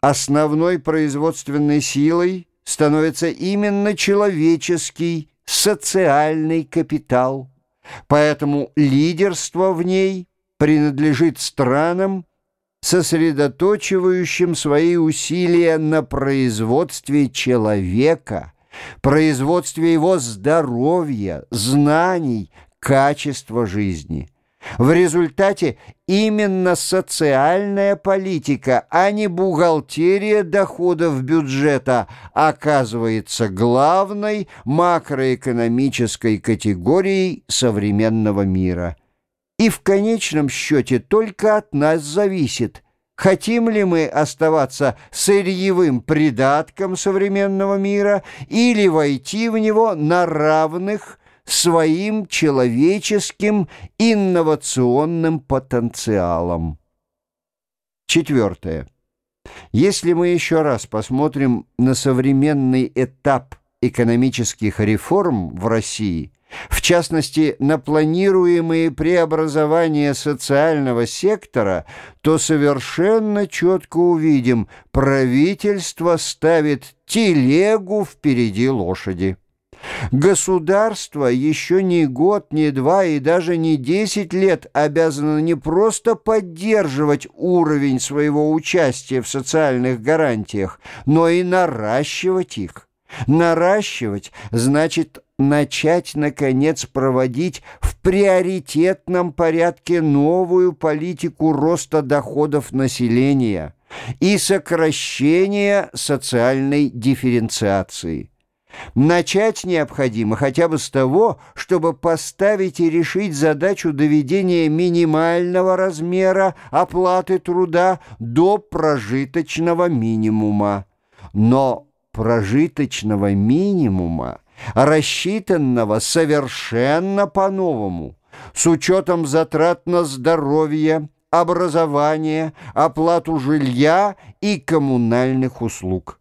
основной производственной силой становится именно человеческий социальный капитал, поэтому лидерство в ней принадлежит странам, сосредоточивающим свои усилия на производстве человека, производстве его здоровья, знаний, качества жизни – в результате именно социальная политика, а не бухгалтерия доходов бюджета оказывается главной макроэкономической категорией современного мира. И в конечном счете только от нас зависит, хотим ли мы оставаться сырьевым придатком современного мира или войти в него на равных своим человеческим инновационным потенциалом. Четвертое. Если мы еще раз посмотрим на современный этап экономических реформ в России, в частности, на планируемые преобразования социального сектора, то совершенно четко увидим, правительство ставит телегу впереди лошади. Государство еще не год, не два и даже не десять лет обязано не просто поддерживать уровень своего участия в социальных гарантиях, но и наращивать их. Наращивать значит начать, наконец, проводить в приоритетном порядке новую политику роста доходов населения и сокращения социальной дифференциации. Начать необходимо хотя бы с того, чтобы поставить и решить задачу доведения минимального размера оплаты труда до прожиточного минимума. Но прожиточного минимума, рассчитанного совершенно по-новому, с учетом затрат на здоровье, образование, оплату жилья и коммунальных услуг.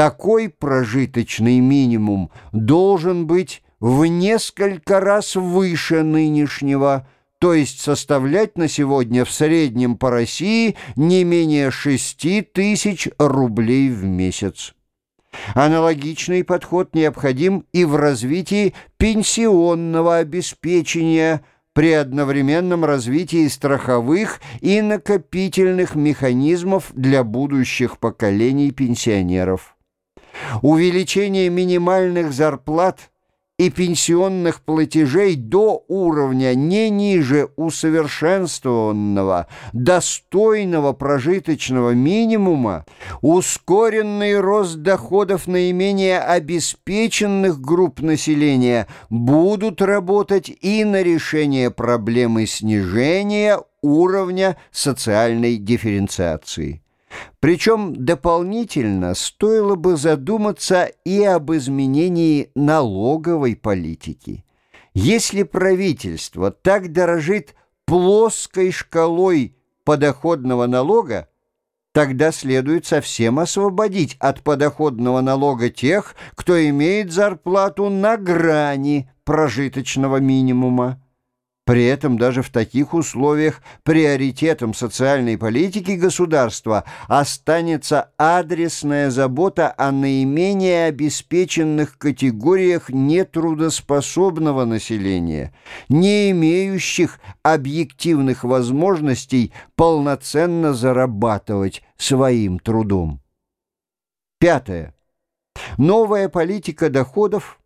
Такой прожиточный минимум должен быть в несколько раз выше нынешнего, то есть составлять на сегодня в среднем по России не менее 6 тысяч рублей в месяц. Аналогичный подход необходим и в развитии пенсионного обеспечения при одновременном развитии страховых и накопительных механизмов для будущих поколений пенсионеров. Увеличение минимальных зарплат и пенсионных платежей до уровня не ниже усовершенствованного, достойного прожиточного минимума, ускоренный рост доходов наименее обеспеченных групп населения будут работать и на решение проблемы снижения уровня социальной дифференциации. Причем дополнительно стоило бы задуматься и об изменении налоговой политики. Если правительство так дорожит плоской шкалой подоходного налога, тогда следует совсем освободить от подоходного налога тех, кто имеет зарплату на грани прожиточного минимума. При этом даже в таких условиях приоритетом социальной политики государства останется адресная забота о наименее обеспеченных категориях нетрудоспособного населения, не имеющих объективных возможностей полноценно зарабатывать своим трудом. Пятое. Новая политика доходов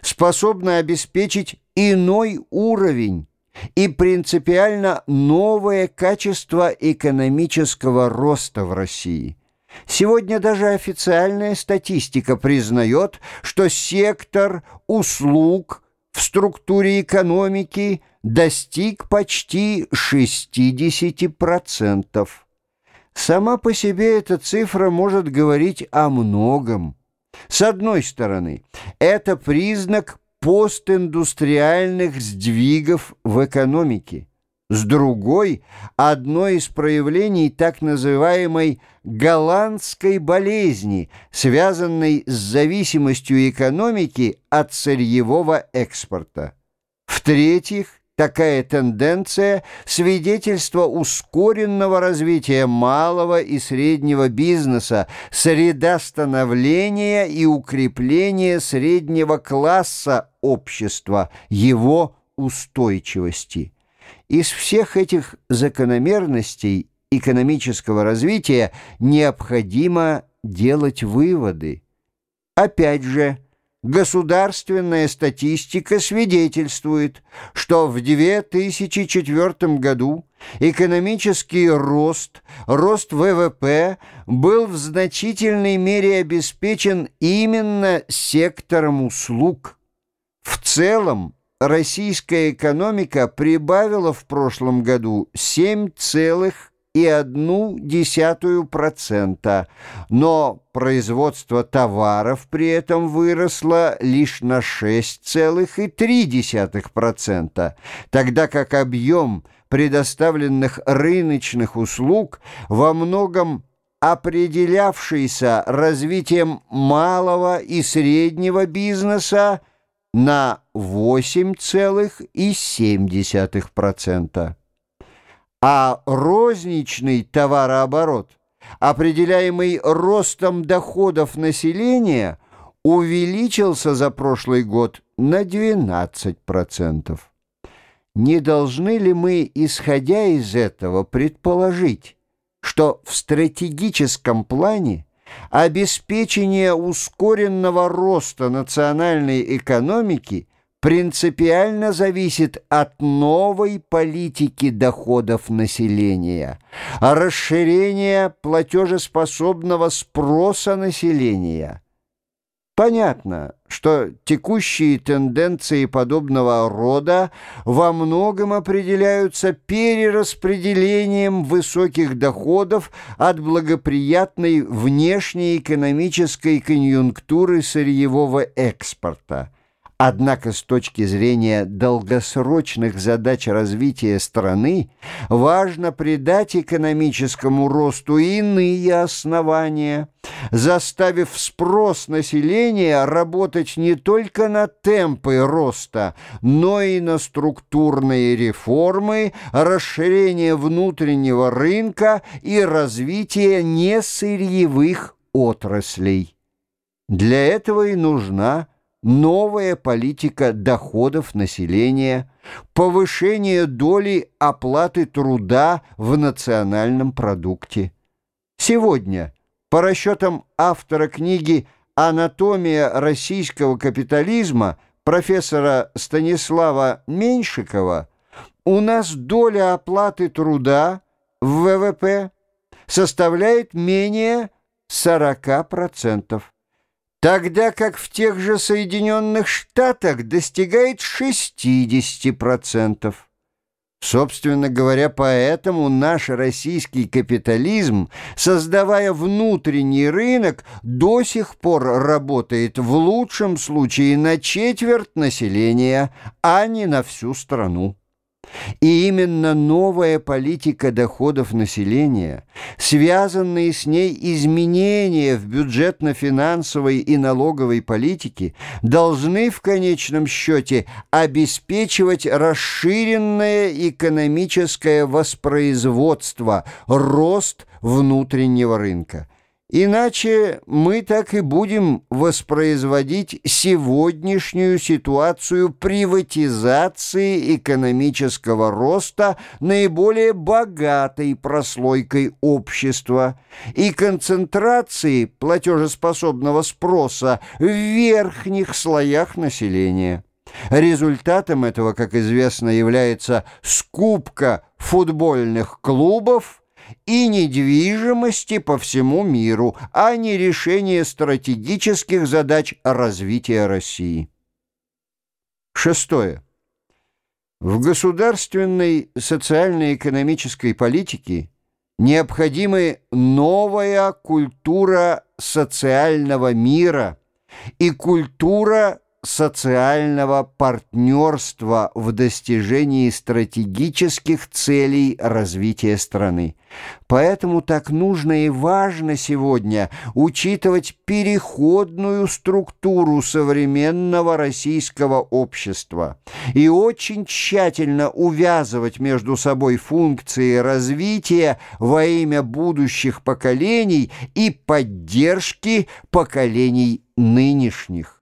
способна обеспечить иной уровень и принципиально новое качество экономического роста в России. Сегодня даже официальная статистика признает, что сектор услуг в структуре экономики достиг почти 60%. Сама по себе эта цифра может говорить о многом. С одной стороны, это признак постиндустриальных сдвигов в экономике. С другой – одно из проявлений так называемой голландской болезни, связанной с зависимостью экономики от сырьевого экспорта. В-третьих, Такая тенденция – свидетельство ускоренного развития малого и среднего бизнеса, среда становления и укрепления среднего класса общества, его устойчивости. Из всех этих закономерностей экономического развития необходимо делать выводы. Опять же, Государственная статистика свидетельствует, что в 2004 году экономический рост, рост ВВП был в значительной мере обеспечен именно сектором услуг. В целом, российская экономика прибавила в прошлом году 7,5% и одну десятую процента, но производство товаров при этом выросло лишь на 6,3%, тогда как объем предоставленных рыночных услуг во многом определявшийся развитием малого и среднего бизнеса на 8,7% а розничный товарооборот, определяемый ростом доходов населения, увеличился за прошлый год на 12%. Не должны ли мы, исходя из этого, предположить, что в стратегическом плане обеспечение ускоренного роста национальной экономики – принципиально зависит от новой политики доходов населения, расширения платежеспособного спроса населения. Понятно, что текущие тенденции подобного рода во многом определяются перераспределением высоких доходов от благоприятной внешней экономической конъюнктуры сырьевого экспорта – Однако с точки зрения долгосрочных задач развития страны важно придать экономическому росту иные основания, заставив спрос населения работать не только на темпы роста, но и на структурные реформы, расширение внутреннего рынка и развитие несырьевых отраслей. Для этого и нужна новая политика доходов населения, повышение доли оплаты труда в национальном продукте. Сегодня, по расчетам автора книги «Анатомия российского капитализма» профессора Станислава Меньшикова, у нас доля оплаты труда в ВВП составляет менее 40% тогда как в тех же Соединенных Штатах достигает 60%. Собственно говоря, поэтому наш российский капитализм, создавая внутренний рынок, до сих пор работает в лучшем случае на четверть населения, а не на всю страну. И именно новая политика доходов населения, связанные с ней изменения в бюджетно-финансовой и налоговой политике, должны в конечном счете обеспечивать расширенное экономическое воспроизводство, рост внутреннего рынка. Иначе мы так и будем воспроизводить сегодняшнюю ситуацию приватизации экономического роста наиболее богатой прослойкой общества и концентрации платежеспособного спроса в верхних слоях населения. Результатом этого, как известно, является скупка футбольных клубов – и недвижимости по всему миру, а не решение стратегических задач развития России. Шестое. В государственной социально-экономической политике необходимы новая культура социального мира и культура социального партнерства в достижении стратегических целей развития страны. Поэтому так нужно и важно сегодня учитывать переходную структуру современного российского общества и очень тщательно увязывать между собой функции развития во имя будущих поколений и поддержки поколений нынешних.